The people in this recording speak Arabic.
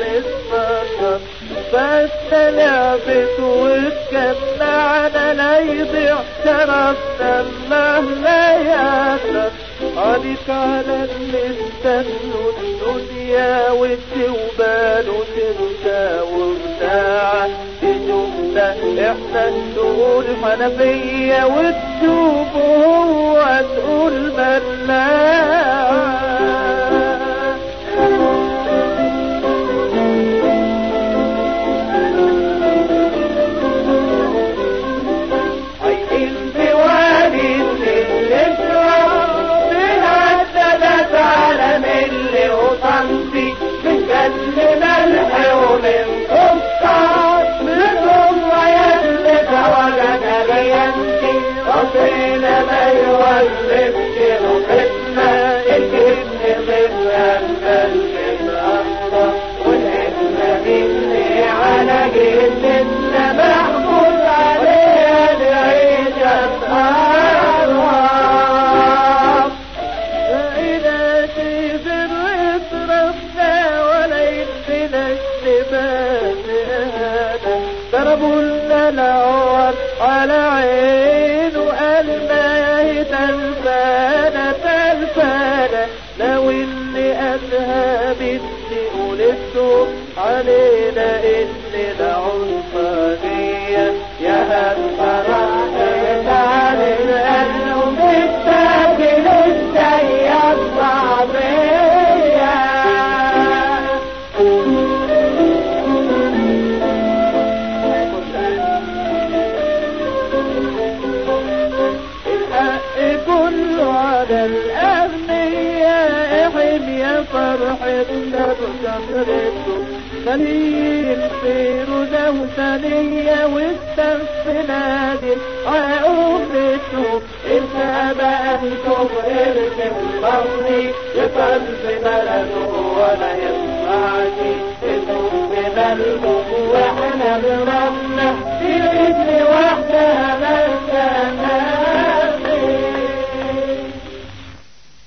نتفكر بس لعبت واتجمعنا لا يضيع شرفنا لا يأثر عليك على اللي استنوا الدنيا وتوبان وتنسى وبتاع تشوفنا إحنا نقول حنفية وتشوف هو تقول مناع رصينا ما يولدش رقتنا الجبن من القلب الأخضر والابن مني على جبننا محفوظ عليها العيشة الأرواح فإذا تزر اطرفنا ولا يدنا الشباب ضربوا لنا العوار على عينه الدين قلته علينا إننا عنصرية يا هالفرح الحق كله على الأغنياء احب يا فرحتنا بشهرته خليل فيروزة وثانية واستنفنا دي عقوبته انت بقى أنتم اركب بطني يفضل في بلده ولا يسمعني. أنتم في بلده وإحنا بربنا